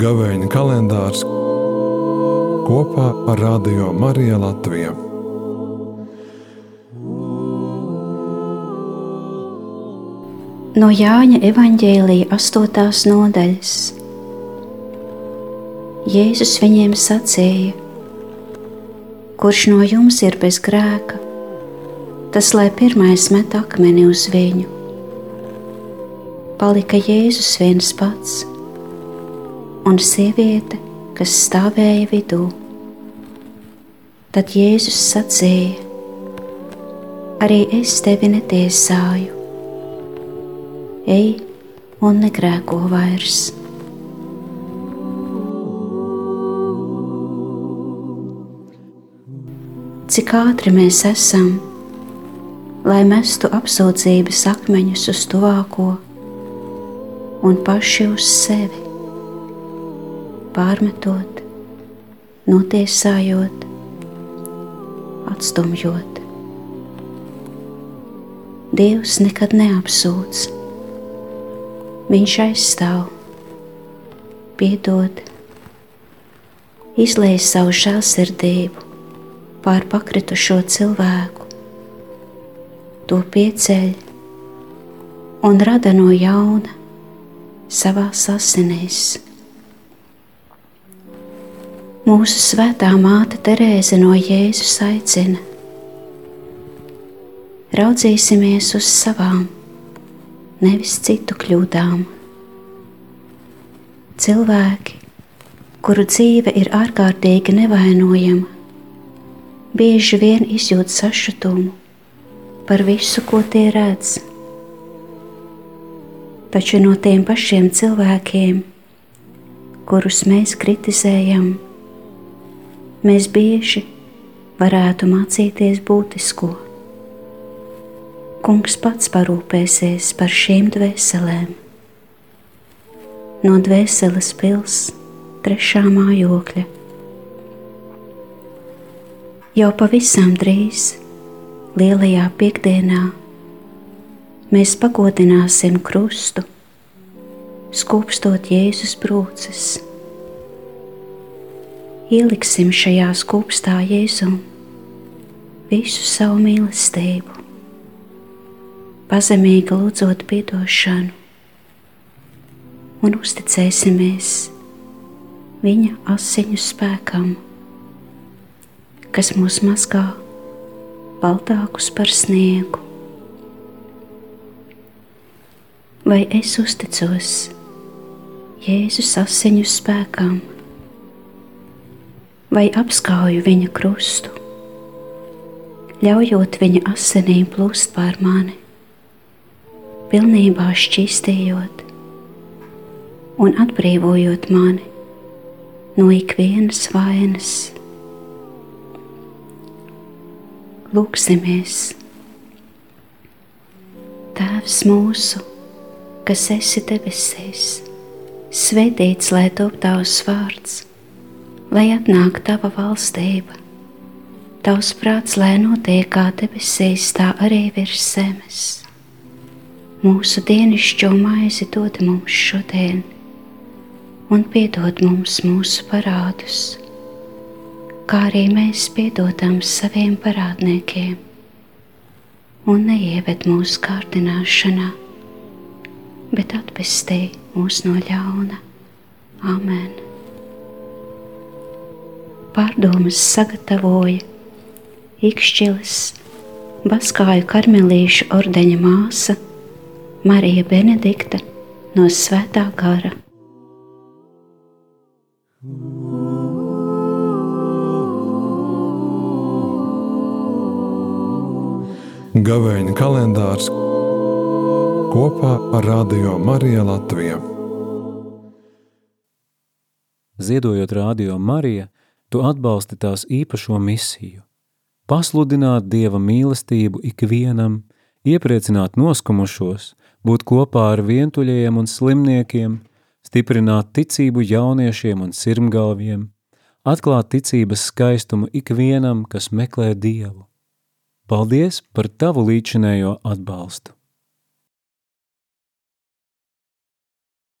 Gavēņa kalendārs kopā ar Radio Mariju Latviju. No Jāņa evanģēlīja 8. nodaļas. Jēzus viņiem sacīja: Kurš no jums ir bez grēka, tas lai pirmais met akmeni uz viņu. Palika Jēzus viens pats un sieviete, kas stāvēja vidū. Tad Jēzus sacīja: Arī es tevi netiesāju. Ej un negrēko vairs. Cik ātri mēs esam, lai mestu apsūdzības akmeņus uz tuvāko un paši uz sevi pārmetot, notiesājot, atstumjot. Dievs nekad neapsūdz, Viņš aizstāv, piedod, izlēj savu žēlsirdību pār pakritušo cilvēku, to pieceļ un rada no jauna savā asinīs. Mūsu svētā māte Terēze no Jēzus aicina. Raudzīsimies uz savām, nevis citu kļūdām. Cilvēki, kuru dzīve ir ārkārtīgi nevainojama, bieži vien izjūt sašutumu par visu, ko tie redz. Taču no tiem pašiem cilvēkiem, kurus mēs kritizējam, mēs bieži varētu mācīties būtisko. Kungs pats parūpēsies par šīm dvēselēm. No dvēseles pils trešā mājokļa. Jau pavisam drīz, lielajā piekdienā, mēs pagodināsim krustu, skūpstot Jēzus brūces. Ieliksim šajā skūpstā Jēzum visu savu mīlestību, pazemīgi lūdzot atdošanu un uzticēsimies Viņa asiņu spēkam, kas mūs mazgā baltākus par sniegu. Vai es uzticos Jēzus asiņu spēkam? vai apskauju viņa krustu, ļaujot viņa asinīm plūst pār mani, pilnībā šķīstījot un atbrīvojot mani no ikvienas vainas. Lūksimies, Tēvs mūsu, kas esi debesīs, svētīts lai top tavs vārds lai atnāk tava valstība. Tavs prāts, lai notiek kā debesīs, tā arī virs zemes. Mūsu dienascho maizi dod mums šodien, un piedod mums mūsu parādus, kā arī mēs piedodam saviem parādniekiem, un neieved mūsu kārdināšanā, bet atpestī mūs no ļauna. Amen! pārdomas sagatavoja Ikšķilis, Baskāju karmelīšu ordeņa māsa Marija Benedikta no Svētā gara. Gavēņa kalendārs kopā ar Radio Mariju Latviju. Ziedojot Radio Mariju, tu atbalsti tās īpašo misiju – pasludināt Dieva mīlestību ikvienam, iepriecināt noskumušos, būt kopā ar vientuļajiem un slimniekiem, stiprināt ticību jauniešiem un sirmgalviem, atklāt ticības skaistumu ikvienam, kas meklē Dievu. Paldies par tavu līdzinējo atbalstu!